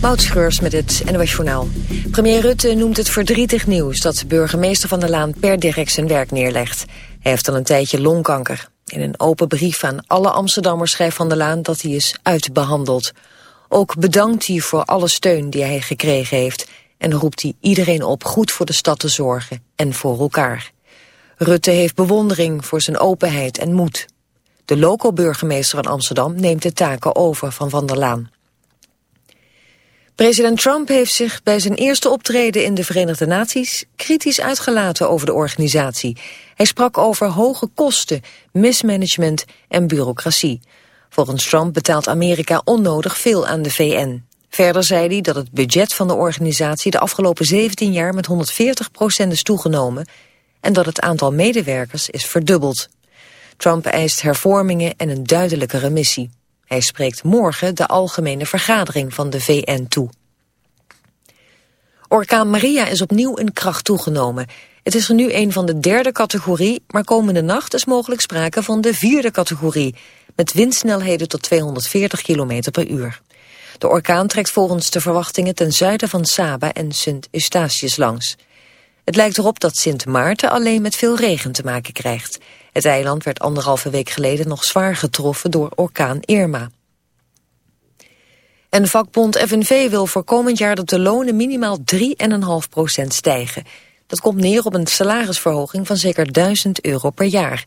Moutschreurs met het NOS Journaal. Premier Rutte noemt het verdrietig nieuws dat burgemeester Van der Laan per direct zijn werk neerlegt. Hij heeft al een tijdje longkanker. In een open brief aan alle Amsterdammers schrijft Van der Laan dat hij is uitbehandeld. Ook bedankt hij voor alle steun die hij gekregen heeft... en roept hij iedereen op goed voor de stad te zorgen en voor elkaar. Rutte heeft bewondering voor zijn openheid en moed. De loco-burgemeester van Amsterdam neemt de taken over van Van der Laan. President Trump heeft zich bij zijn eerste optreden in de Verenigde Naties kritisch uitgelaten over de organisatie. Hij sprak over hoge kosten, mismanagement en bureaucratie. Volgens Trump betaalt Amerika onnodig veel aan de VN. Verder zei hij dat het budget van de organisatie de afgelopen 17 jaar met 140 procent is toegenomen en dat het aantal medewerkers is verdubbeld. Trump eist hervormingen en een duidelijkere missie. Hij spreekt morgen de algemene vergadering van de VN toe. Orkaan Maria is opnieuw in kracht toegenomen. Het is er nu een van de derde categorie, maar komende nacht is mogelijk sprake van de vierde categorie, met windsnelheden tot 240 km per uur. De orkaan trekt volgens de verwachtingen ten zuiden van Saba en Sint Eustatius langs. Het lijkt erop dat Sint Maarten alleen met veel regen te maken krijgt. Het eiland werd anderhalve week geleden nog zwaar getroffen door orkaan Irma. En vakbond FNV wil voor komend jaar dat de lonen minimaal 3,5% stijgen. Dat komt neer op een salarisverhoging van zeker 1000 euro per jaar.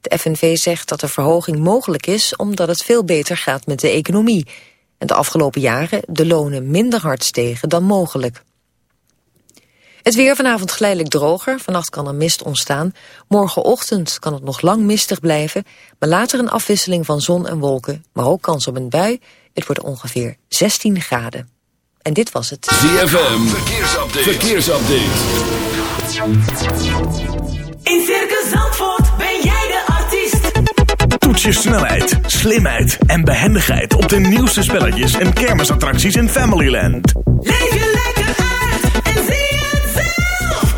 De FNV zegt dat de verhoging mogelijk is omdat het veel beter gaat met de economie. En de afgelopen jaren de lonen minder hard stegen dan mogelijk. Het weer vanavond geleidelijk droger. Vannacht kan er mist ontstaan. Morgenochtend kan het nog lang mistig blijven. Maar later een afwisseling van zon en wolken. Maar ook kans op een bui. Het wordt ongeveer 16 graden. En dit was het. ZFM. Verkeersupdate. Verkeersupdate. In Circus Zandvoort ben jij de artiest. Toets je snelheid, slimheid en behendigheid op de nieuwste spelletjes en kermisattracties in Familyland. Leef je lekker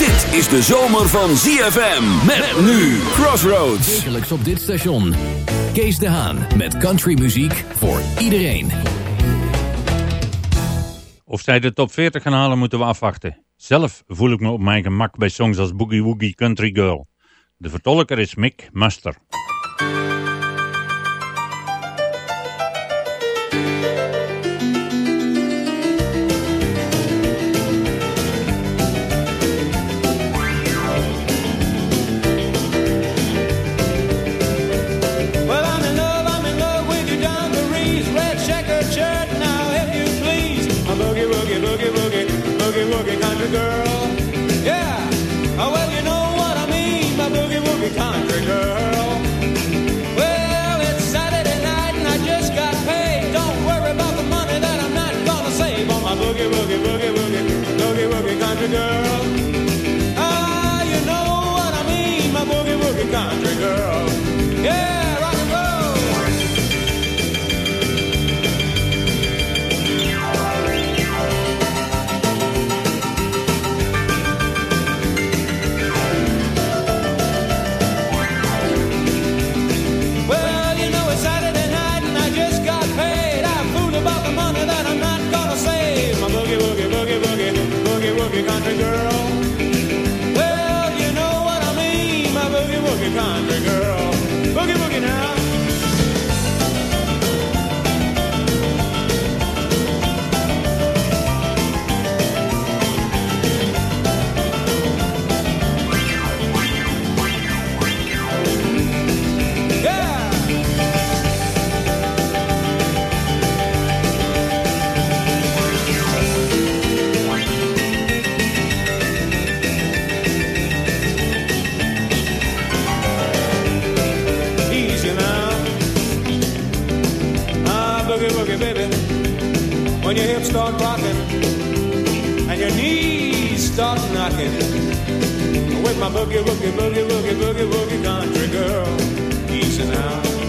Dit is de zomer van ZFM. Met nu Crossroads. Wekelijks op dit station. Kees de Haan met countrymuziek voor iedereen. Of zij de top 40 gaan halen moeten we afwachten. Zelf voel ik me op mijn gemak bij songs als Boogie Woogie Country Girl. De vertolker is Mick Muster. country girl. Ah, you know what I mean, my boogie woogie country girl. country girl. Start rocking and your knees start knocking. With my boogie, boogie, boogie, boogie, boogie, boogie country girl, easy now.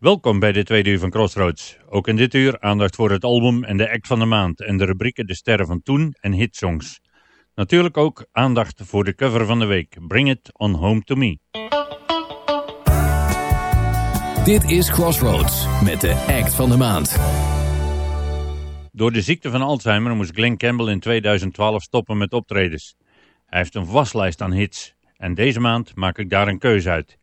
Welkom bij de tweede uur van Crossroads. Ook in dit uur aandacht voor het album en de act van de maand en de rubrieken De Sterren van Toen en Hitsongs. Natuurlijk ook aandacht voor de cover van de week, Bring It On Home To Me. Dit is Crossroads met de act van de maand. Door de ziekte van Alzheimer moest Glenn Campbell in 2012 stoppen met optredens. Hij heeft een waslijst aan hits en deze maand maak ik daar een keuze uit.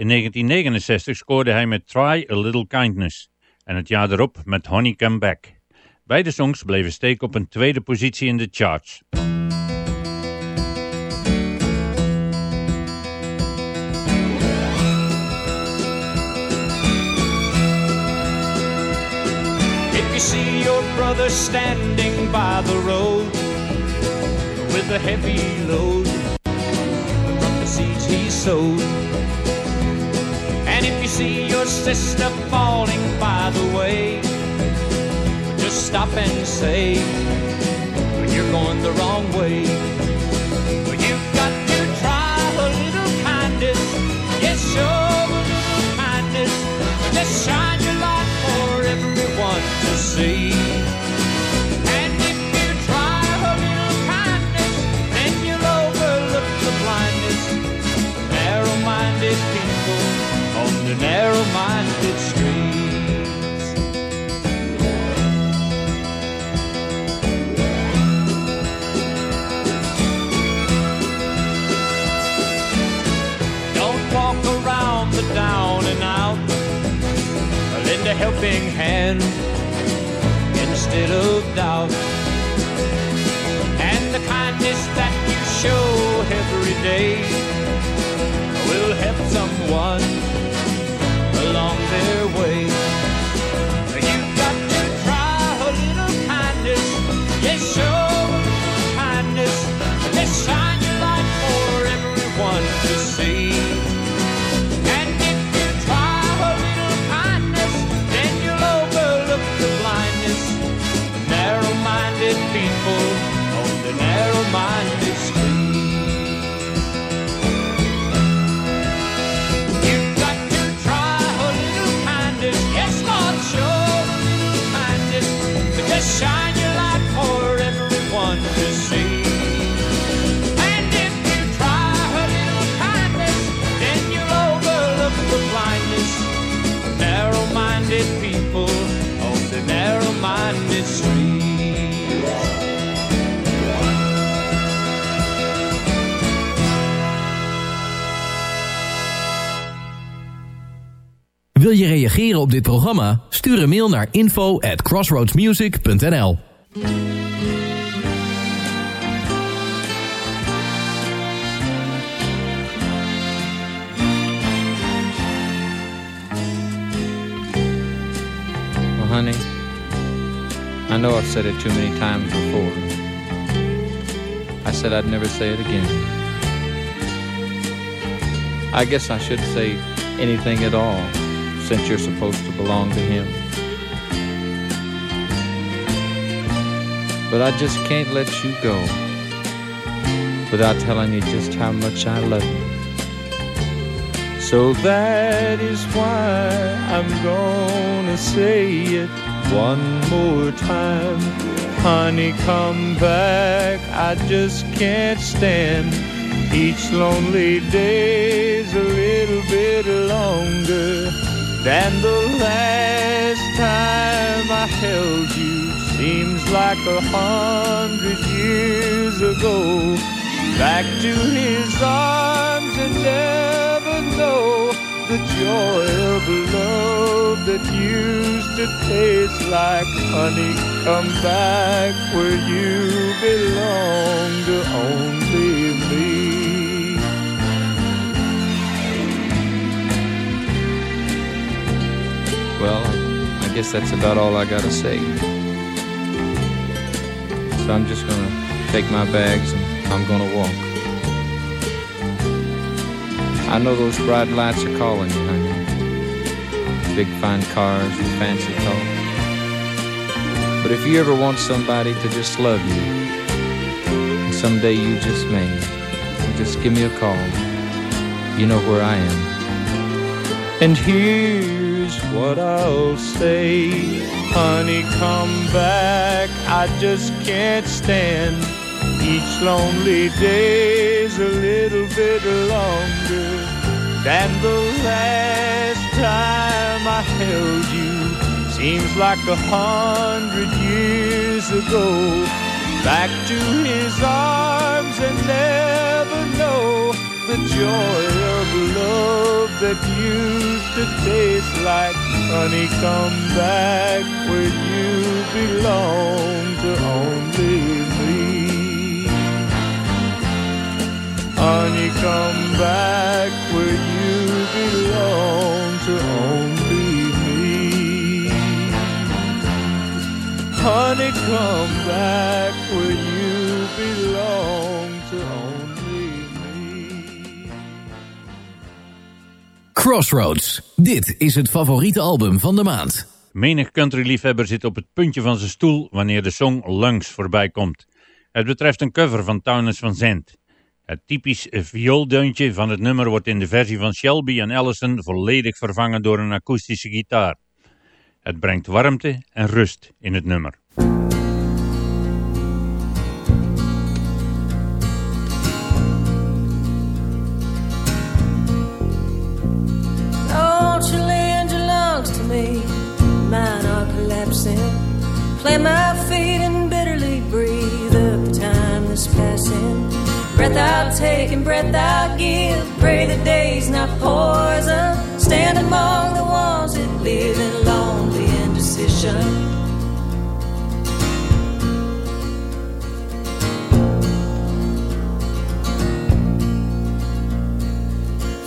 In 1969 scoorde hij met Try a Little Kindness en het jaar erop met Honey Come Back. Beide songs bleven steken op een tweede positie in de charts. Standing by the road with a heavy load he and if you see your sister falling by the way, just stop and say, when You're going the wrong way. You've got to try a little kindness, yes, a little kindness, just shine your light for everyone to see. Narrow-minded streets. Don't walk around the down and out. Lend a helping hand instead of doubt. And the kindness that you show every day will help someone their way. You've got to try a little kindness. Yes, show a little kindness. Just shine your light for everyone to see. Wil je reageren op dit programma? Stuur een mail naar info at crossroadsmusic.nl Well, honey, I know I've said it too many times before. I said I'd never say it again. I guess I should say anything at all, since you're supposed to belong to him. But I just can't let you go without telling you just how much I love you. So that is why I'm gonna say it one more time. Honey, come back. I just can't stand each lonely day's a little bit longer than the last time I held you. Seems like a hundred years ago. Back to his arms and never know the joy of love that used to taste like honey. Come back where you belong to only me. I guess that's about all I gotta say. So I'm just gonna take my bags and I'm gonna walk. I know those bright lights are calling you, honey. Big fine cars and fancy talk. But if you ever want somebody to just love you, and someday you just may, just give me a call. You know where I am. And here's what I'll say. Honey, come back. I just can't stand each lonely day's a little bit longer than the last time I held you. Seems like a hundred years ago. Back to his arms and never know the joy of love that used to taste like honey. Come back where you belong to only me. Honey, come back where you belong to only me. Honey, come back where you belong Crossroads. Dit is het favoriete album van de maand. Menig countryliefhebber zit op het puntje van zijn stoel wanneer de song Lungs voorbij komt. Het betreft een cover van Townes van Zandt. Het typisch viooldeuntje van het nummer wordt in de versie van Shelby en Allison volledig vervangen door een akoestische gitaar. Het brengt warmte en rust in het nummer. Plant my feet and bitterly breathe up time that's passing. Breath I'll take and breath out give. Pray the day's not poison. Stand among the ones that live in lonely indecision.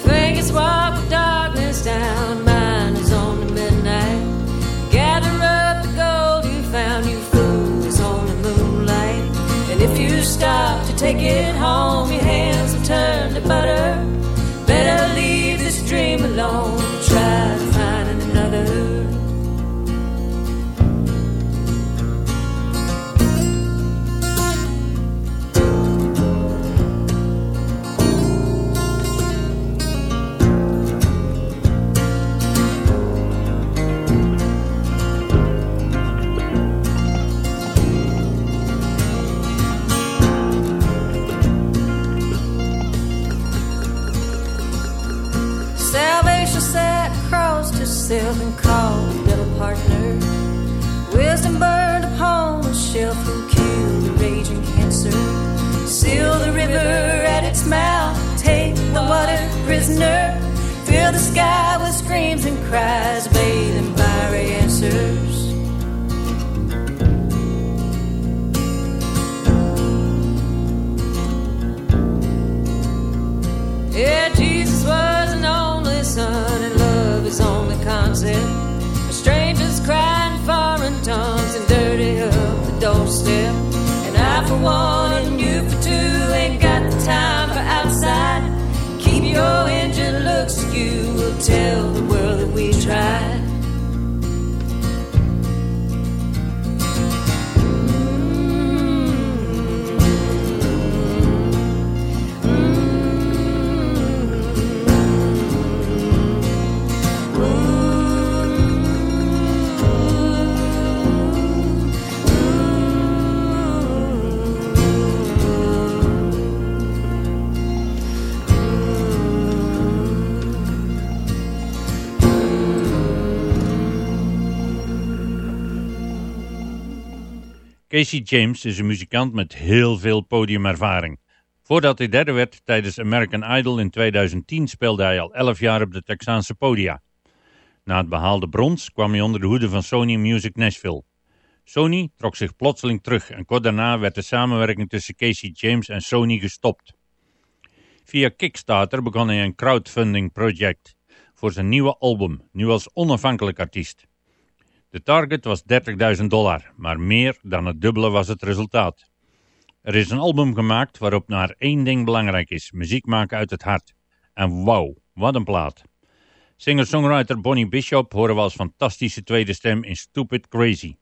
Fingers walk the darkness down, stop to take it home, your hands will turn to butter. Better leave this dream alone, Casey James is een muzikant met heel veel podiumervaring. Voordat hij derde werd tijdens American Idol in 2010 speelde hij al 11 jaar op de Texaanse podia. Na het behaalde brons kwam hij onder de hoede van Sony Music Nashville. Sony trok zich plotseling terug en kort daarna werd de samenwerking tussen Casey James en Sony gestopt. Via Kickstarter begon hij een crowdfunding project voor zijn nieuwe album, nu als onafhankelijk artiest. De target was 30.000 dollar, maar meer dan het dubbele was het resultaat. Er is een album gemaakt waarop naar één ding belangrijk is, muziek maken uit het hart. En wauw, wat een plaat. Singer-songwriter Bonnie Bishop horen we als fantastische tweede stem in Stupid Crazy.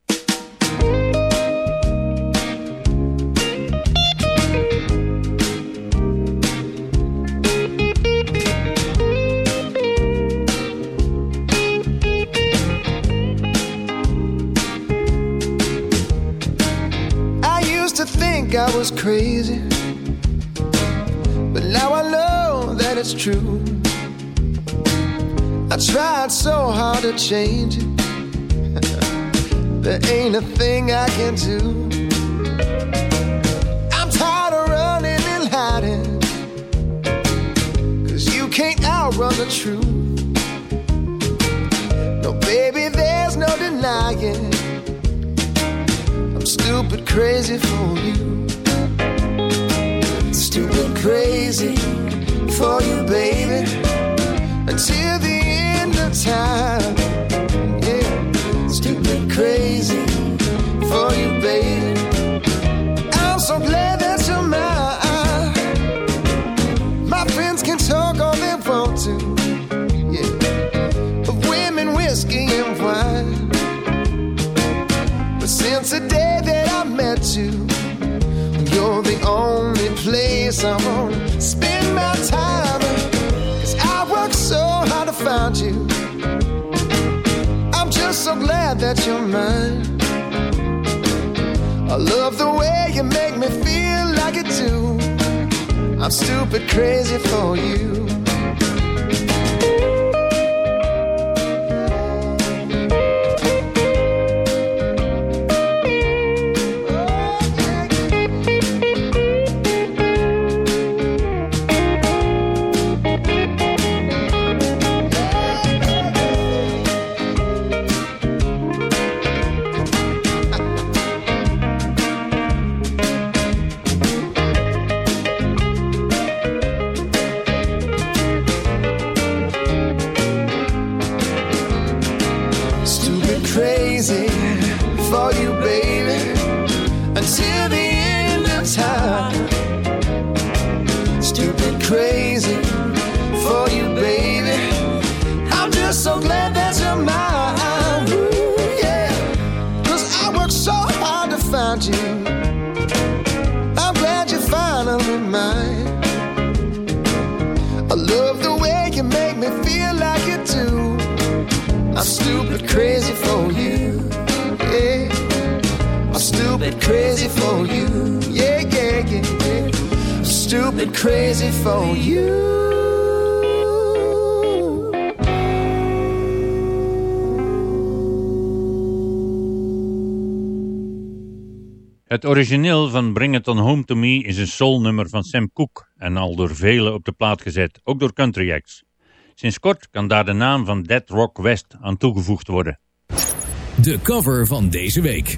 I was crazy, but now I know that it's true. I tried so hard to change it, there ain't a thing I can do. I'm tired of running and hiding, cause you can't outrun the truth. No, baby, there's no denying. I'm stupid crazy for you. Stupid crazy for you, baby. Until the end of time. Yeah. Stupid crazy for you, baby. I'm so glad You, you're the only place I wanna spend my time. Cause I worked so hard to find you. I'm just so glad that you're mine. I love the way you make me feel like you do. I'm stupid crazy for you. Crazy for you. Het origineel van Bring It On Home To Me is een soulnummer van Sam Cooke en al door velen op de plaat gezet, ook door country acts. Sinds kort kan daar de naam van Dead Rock West aan toegevoegd worden. De cover van deze week.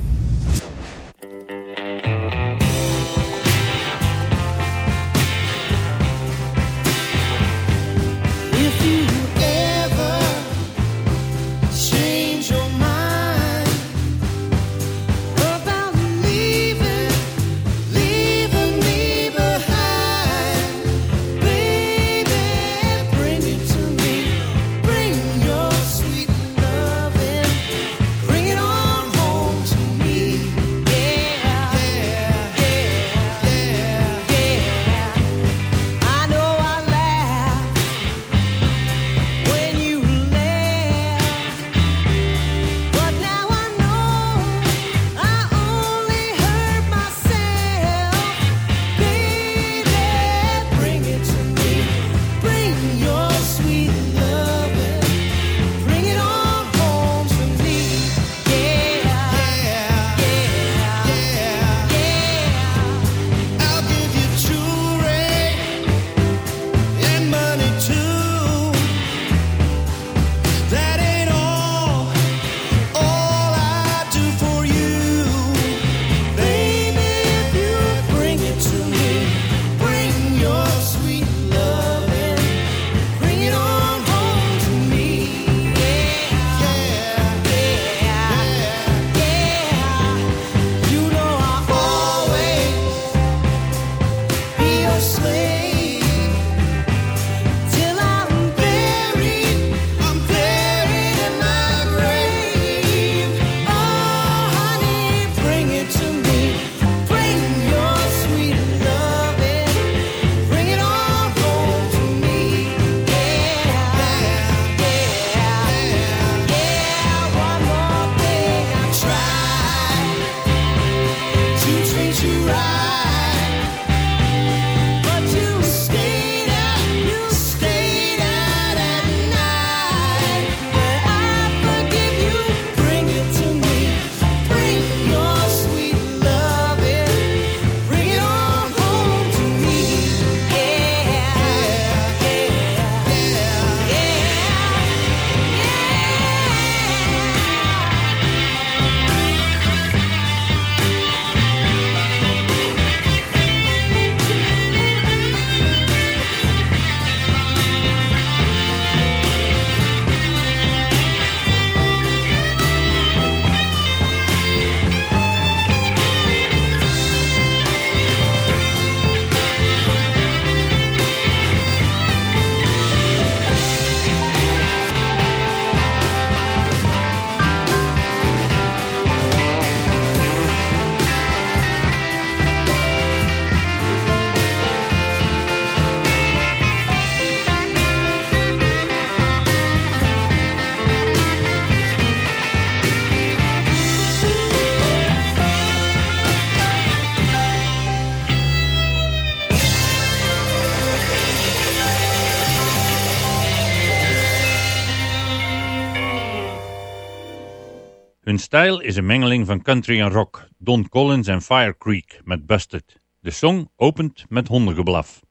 Stijl is een mengeling van country en rock. Don Collins en Fire Creek met Busted. De song opent met hondengeblaf.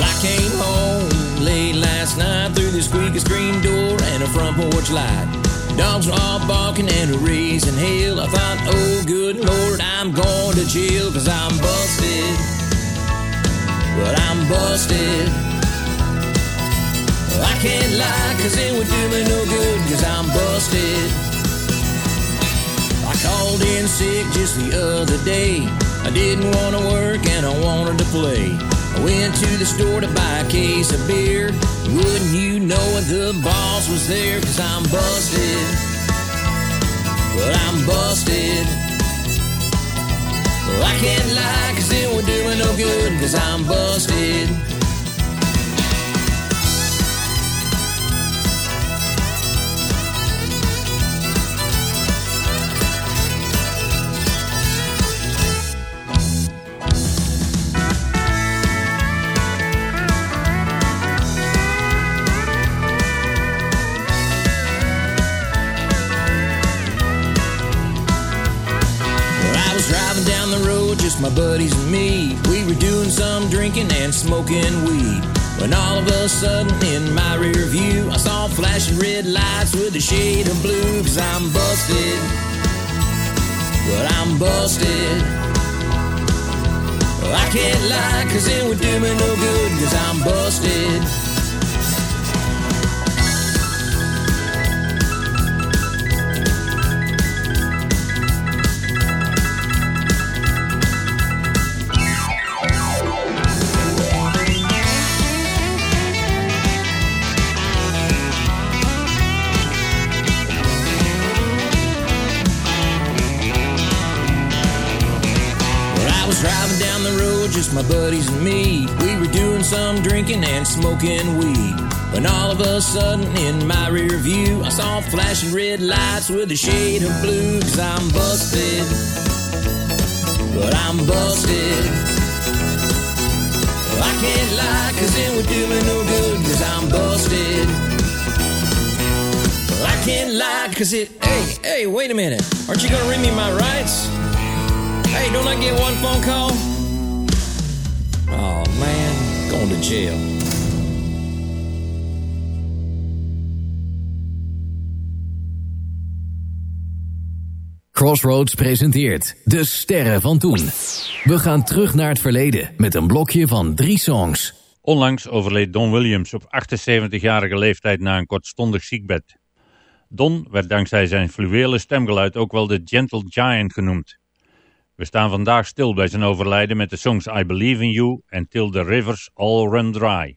I came home late last night through the squeaky screen door and a front porch light. Dogs were all barking and raising hell. I thought, oh, good lord, I'm going to jail cause I'm busted. Well, I'm busted. I can't lie cause it would do me no good cause I'm busted. I called in sick just the other day. I didn't want to work and I wanted to play. I went to the store to buy a case of beer. Wouldn't you know it, the boss was there, cause I'm busted. Well, I'm busted. Well, I can't lie, cause it would do me no good, cause I'm busted. My buddies and me. We were doing some drinking and smoking weed. When all of a sudden, in my rear view, I saw flashing red lights with a shade of blue. Cause I'm busted. Well, I'm busted. I can't lie, cause it would do me no good. Cause I'm busted. My buddies and me. We were doing some drinking and smoking weed. When all of a sudden, in my rear view, I saw flashing red lights with a shade of blue. Cause I'm busted. But I'm busted. I can't lie, cause it would do me no good. Cause I'm busted. I can't lie, cause it. Hey, hey, wait a minute. Aren't you gonna read me my rights? Hey, don't I get one phone call? Oh man, going to jail. Crossroads presenteert De Sterren van Toen. We gaan terug naar het verleden met een blokje van drie songs. Onlangs overleed Don Williams op 78-jarige leeftijd na een kortstondig ziekbed. Don werd dankzij zijn fluwelen stemgeluid ook wel de Gentle Giant genoemd. We staan vandaag stil bij zijn overlijden met de songs I Believe in You en Till the Rivers All Run Dry.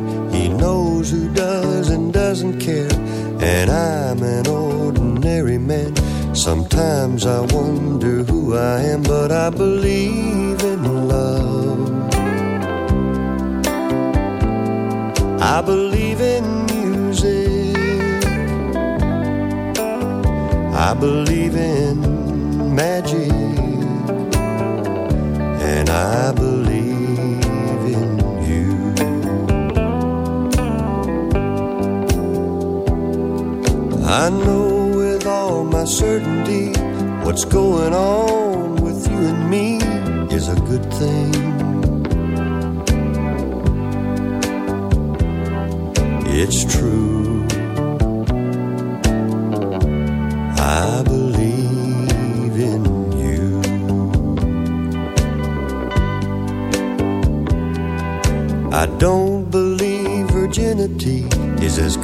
Knows who does and doesn't care. And I'm an ordinary man. Sometimes I wonder who I am, but I believe in love. I believe in music. I believe in magic. And I I know with all my certainty what's going on with you and me is a good thing. It's true.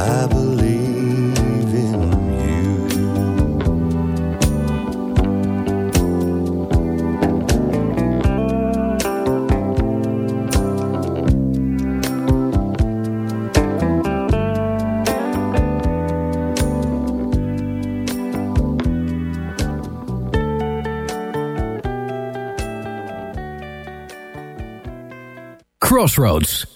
I believe in. Crossroads.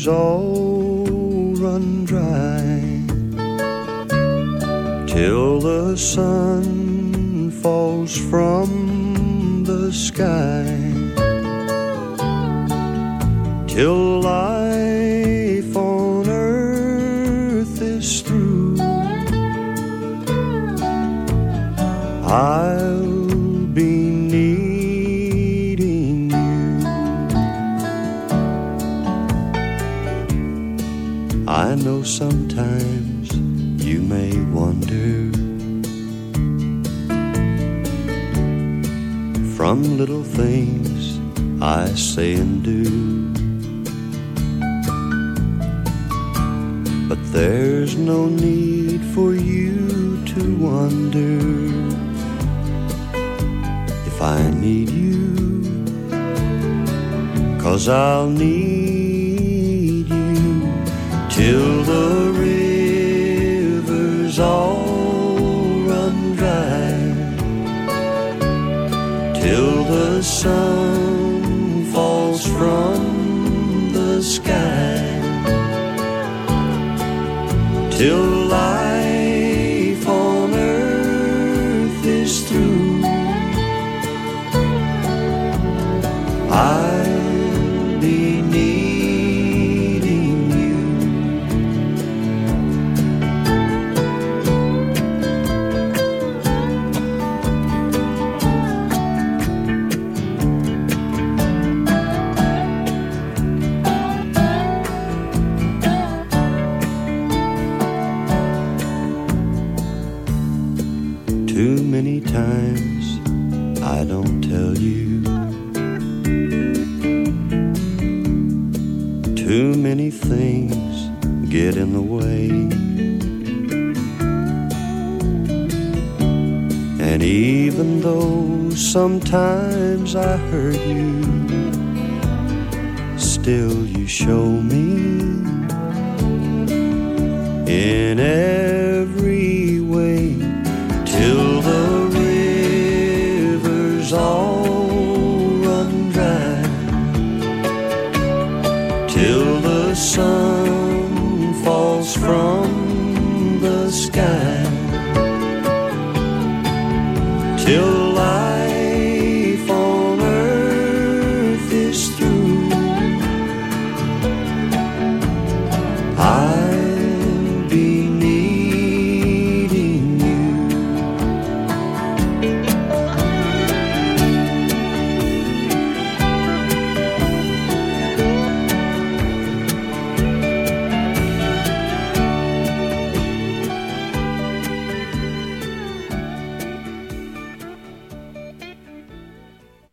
Rivers all run dry, till the sun falls from the sky, things I say and do. But there's no need for you to wonder if I need you. Cause I'll need you till the rivers all the sun falls from the sky, till Too many times I don't tell you. Too many things get in the way. And even though sometimes I hurt you, still you show me in every from the sky,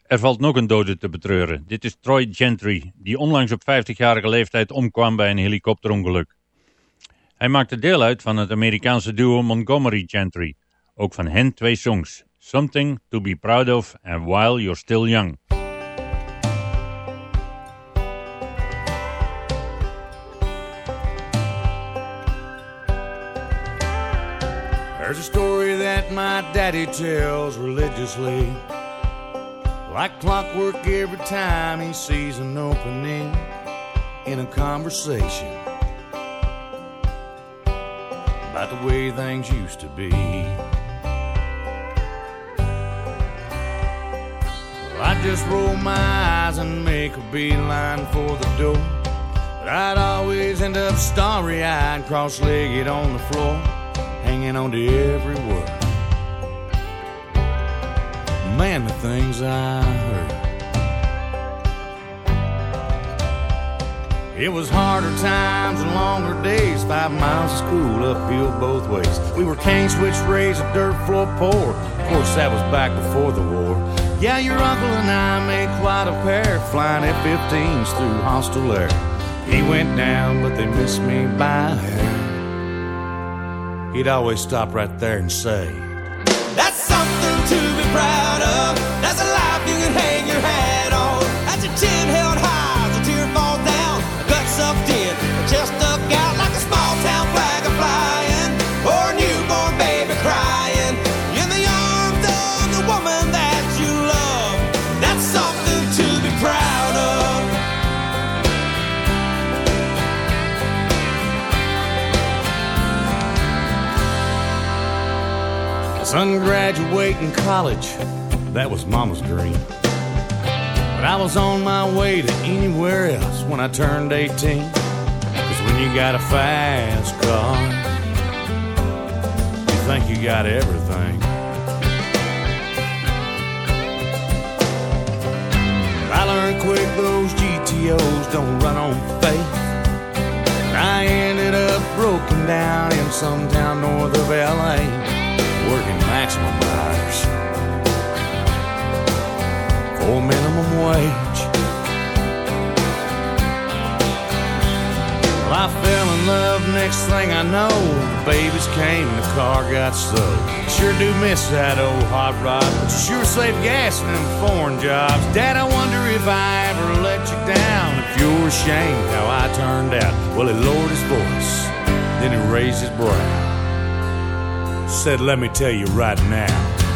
Er valt nog een dode te betreuren. Dit is Troy Gentry, die onlangs op 50-jarige leeftijd omkwam bij een helikopterongeluk. Hij maakte deel uit van het Amerikaanse duo Montgomery Gentry. Ook van hen twee songs, Something to be Proud of en While You're Still Young. There's a story that my daddy tells religiously. Like clockwork every time he sees an opening in a conversation about the way things used to be. Well, I just roll my eyes and make a beeline for the door. But I'd always end up starry eyed, cross legged on the floor, hanging on to every word. Man, the things I heard. It was harder times and longer days, five miles of school uphill both ways. We were cane switch raised, a dirt floor poor. Of course, that was back before the war. Yeah, your uncle and I made quite a pair, flying F 15s through hostile air. He went down, but they missed me by hair. He'd always stop right there and say, That's something to be proud of. That's a life you can hang your hat on. That's a chin held high, a tear falls down. A gut sucked in, a chest stuck out like a small town flag a flying, or a newborn baby crying in the arms of the woman that you love. That's something to be proud of. Son graduating college, that was mama's dream. But I was on my way to anywhere else when I turned 18. Cause when you got a fast car, you think you got everything. I learned quick those GTOs don't run on faith. I ended up broken down in some town north of LA, next thing I know, babies came and the car got stowed. Sure do miss that old hot rod, but you sure save gas in them foreign jobs. Dad, I wonder if I ever let you down, if you're ashamed how I turned out. Well, he lowered his voice, then he raised his brow. Said, let me tell you right now.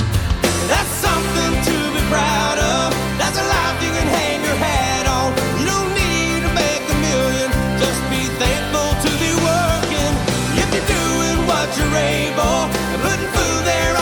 What you're able putting food there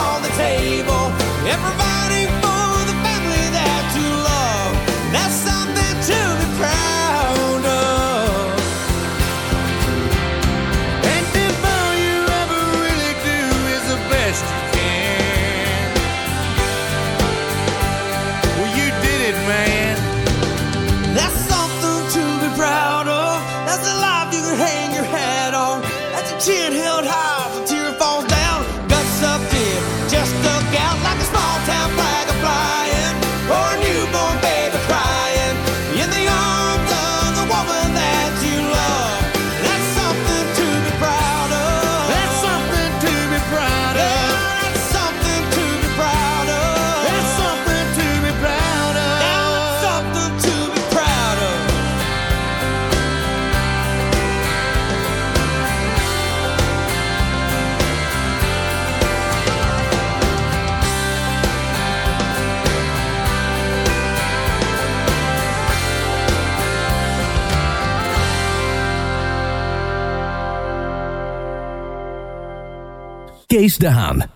Kees de Haan.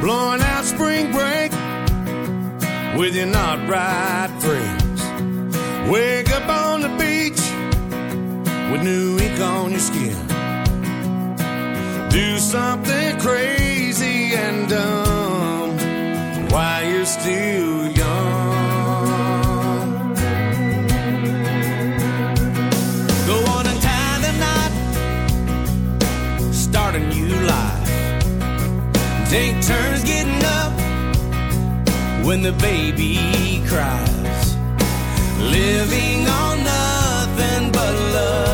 Blowing out spring break with your not right friends. Wake up on the beach with new ink on your skin. Do something crazy and dumb you're still young. Go on and tie the knot, start a new life. Take turns getting up when the baby cries. Living on nothing but love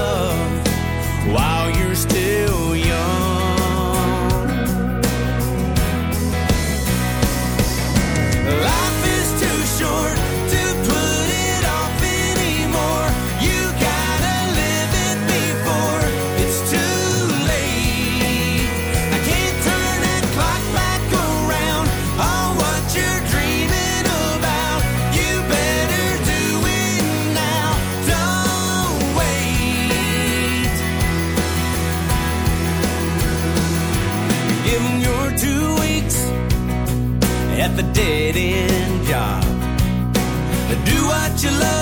dead end job. Do what you love,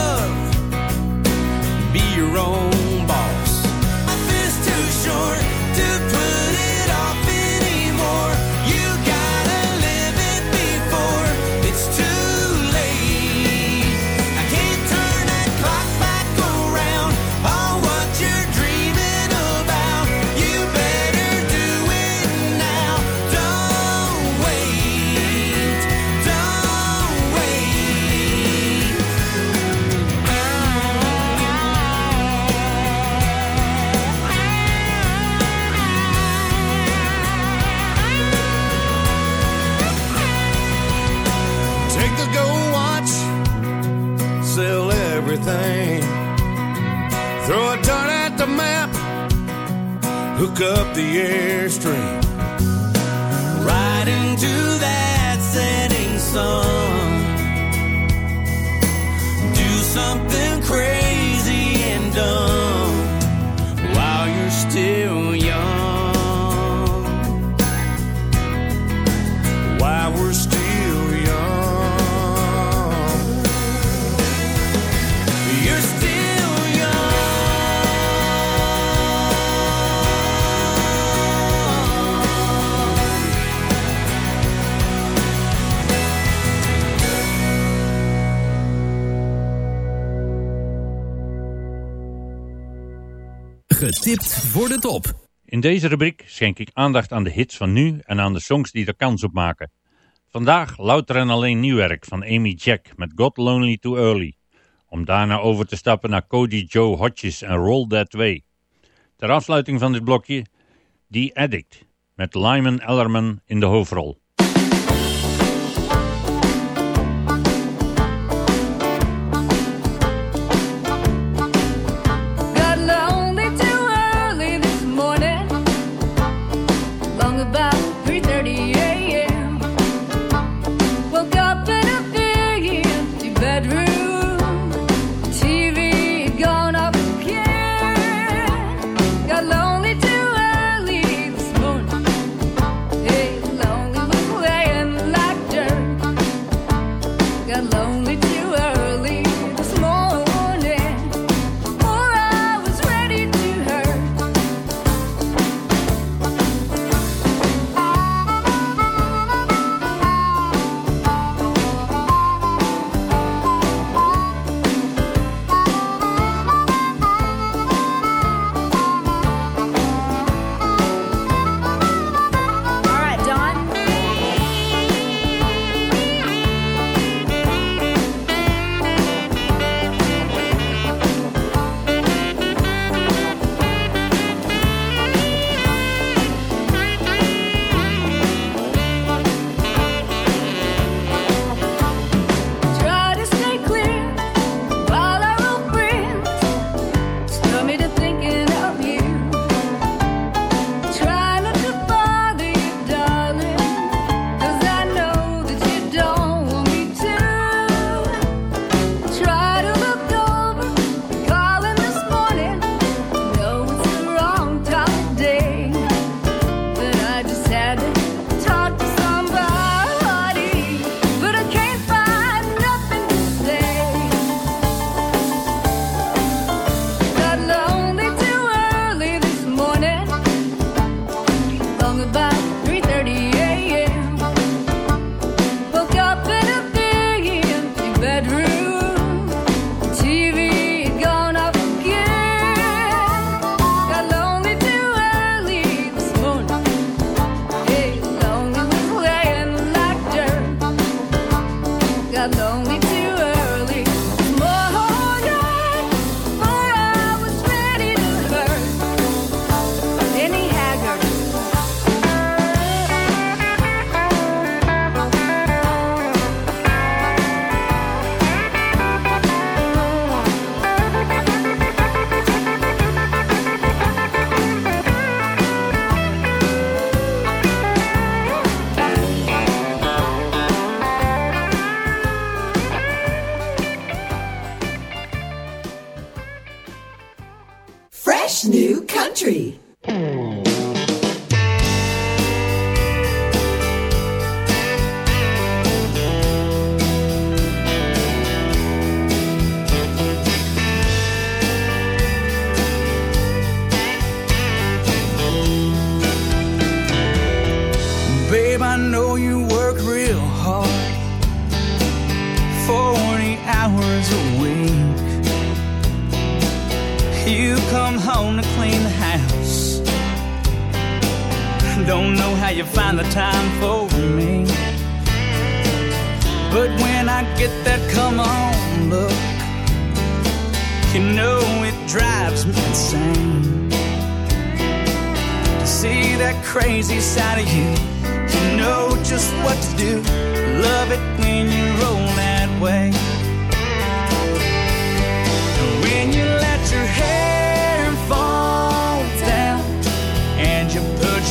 voor de. In deze rubriek schenk ik aandacht aan de hits van nu en aan de songs die er kans op maken. Vandaag louter en alleen nieuw werk van Amy Jack met Got Lonely Too Early. Om daarna over te stappen naar Cody Joe Hodges en Roll That Way. Ter afsluiting van dit blokje The Addict met Lyman Ellerman in de hoofdrol.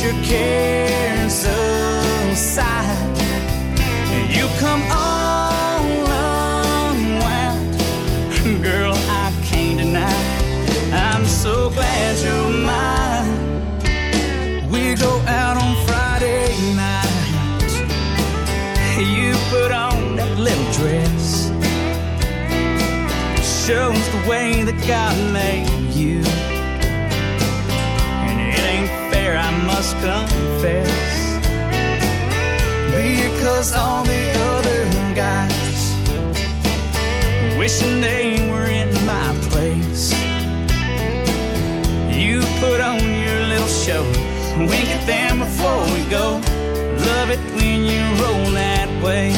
Your cares aside, you come all unwound, girl, I can't deny. I'm so glad you're mine. We go out on Friday night. You put on that little dress. Shows the way that God confess. Because all the other guys wishing they were in my place. You put on your little show, wink at them before we go. Love it when you roll that way.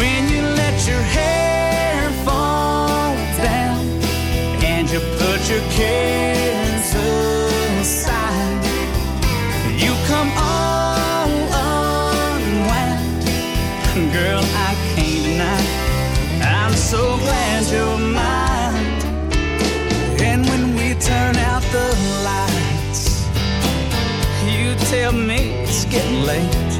When you let your hair fall down and you put your cares tell me it's getting late.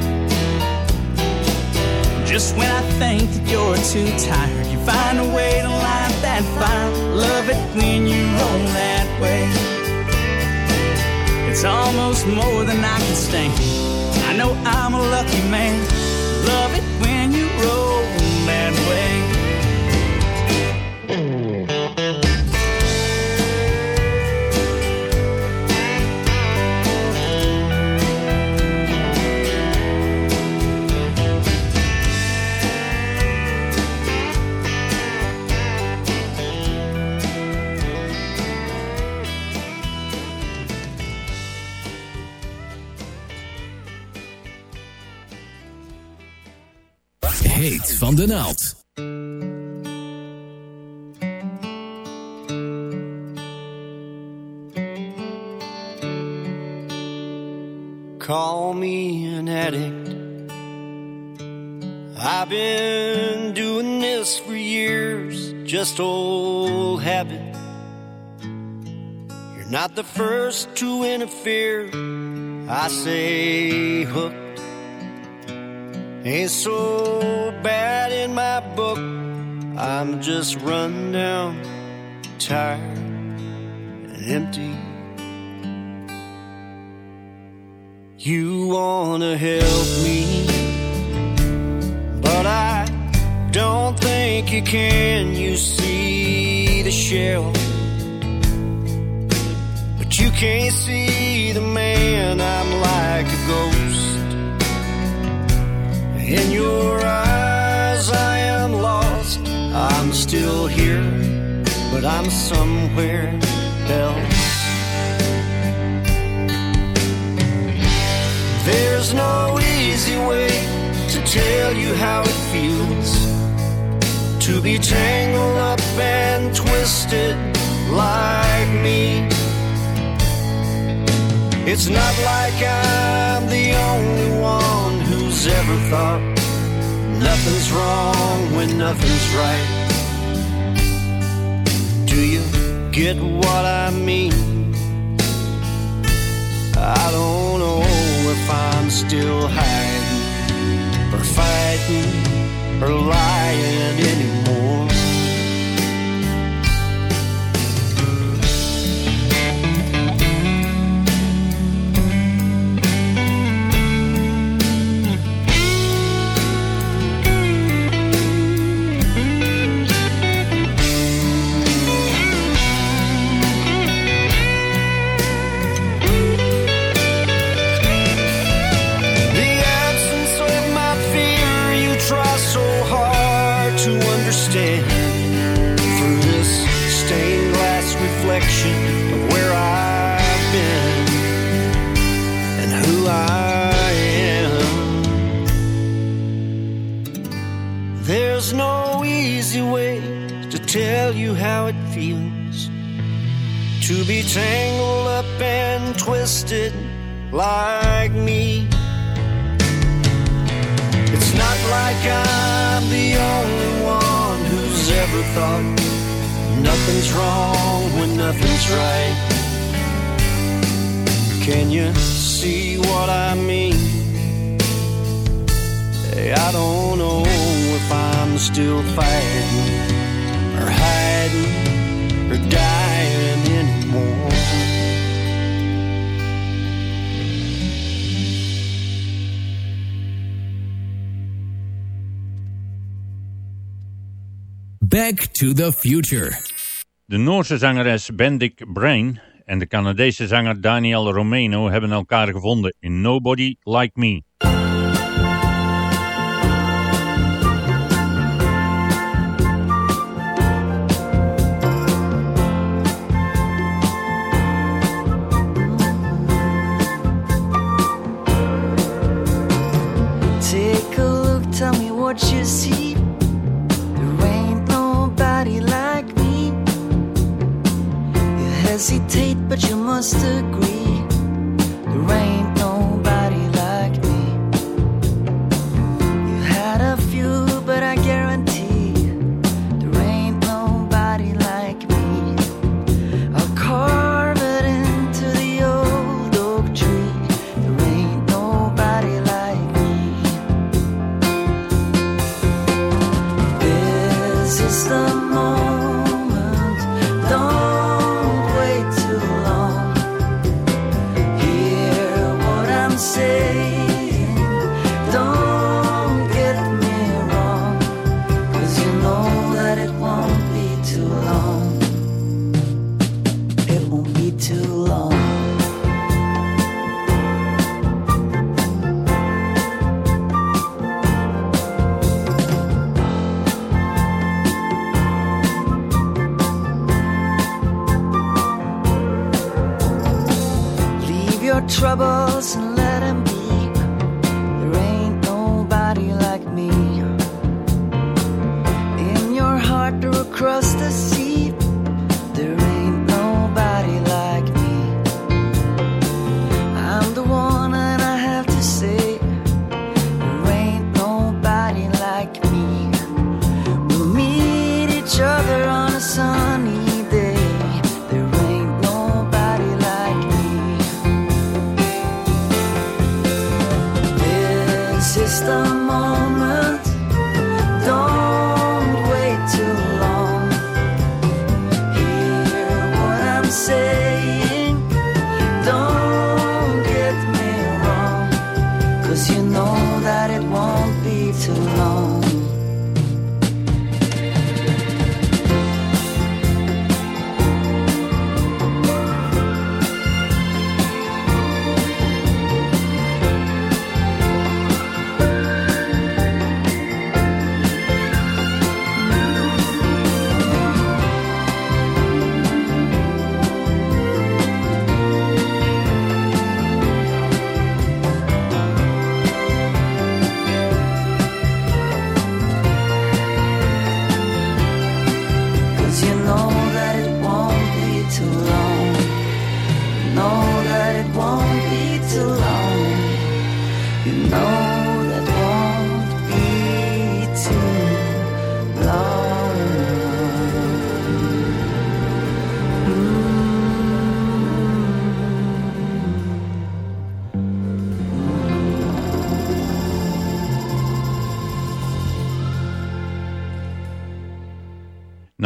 Just when I think that you're too tired, you find a way to light that fire. Love it when you roll that way. It's almost more than I can stand. I know I'm a lucky man. Love it when you roll de naald. Call me an addict. I've been doing this for years, just old habit. You're not the first to interfere. I say hooked. Ain't so bad in my book. I'm just run down, tired, and empty. You wanna help me, but I don't think you can. You see the shell, but you can't see the man. I'm like a ghost. In your eyes, I am lost. I'm still here, but I'm somewhere else. There's no easy way to tell you how it feels to be tangled up and twisted like me. It's not like I'm the only one ever thought nothing's wrong when nothing's right. Do you get what I mean? I don't know if I'm still hiding or fighting or lying anymore. you how it feels to be tangled up and twisted like me. It's not like I'm the only one who's ever thought nothing's wrong when nothing's right. Can you see what I mean? Hey, I don't know if I'm still fighting. anymore. Back to the Future. De Noorse zangeres Bendik Brain en de Canadese zanger Daniel Romano hebben elkaar gevonden in Nobody Like Me. hesitate, but you must agree. The rain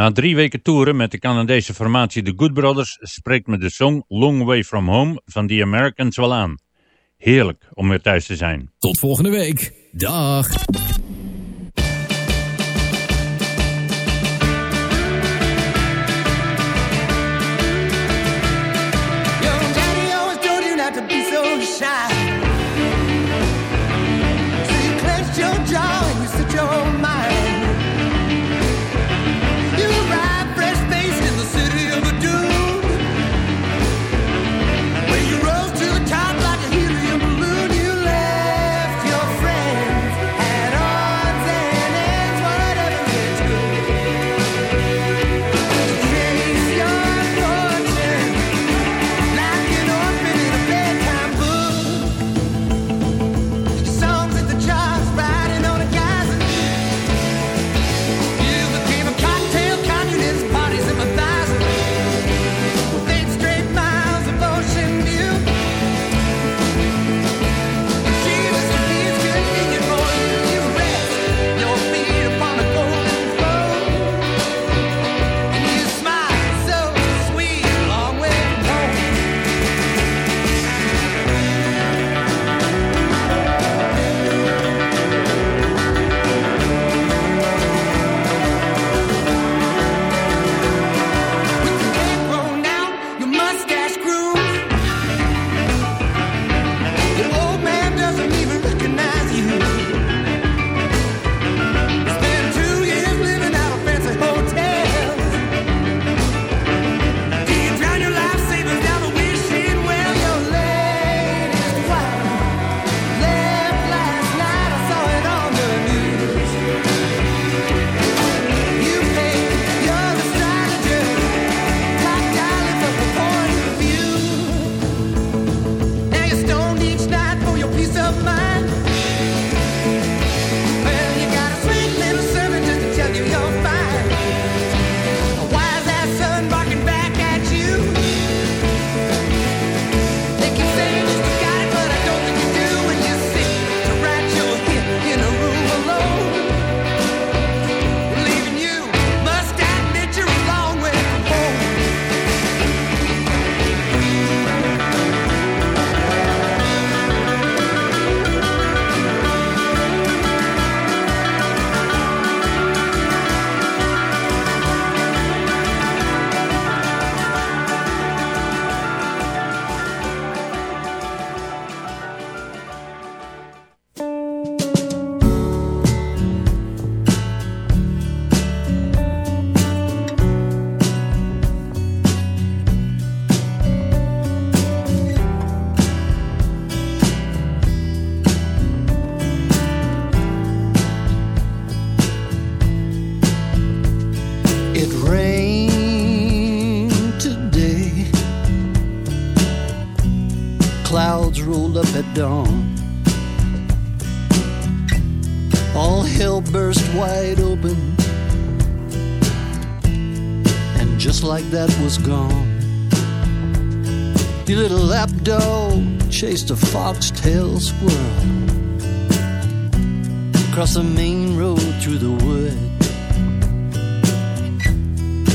Na drie weken toeren met de Canadese formatie The Good Brothers spreekt me de song Long Way From Home van The Americans wel aan. Heerlijk om weer thuis te zijn. Tot volgende week. Dag. Chased a foxtail squirrel across the main road through the wood.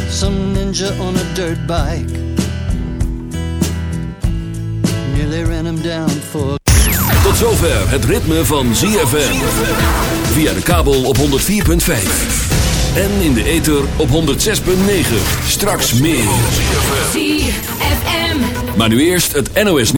Some ninja on a dirt bike nearly ran him down for. Tot zover het ritme van ZFM. Via de kabel op 104.5. En in de ether op 106.9. Straks meer. ZFM. Maar nu eerst het NOS.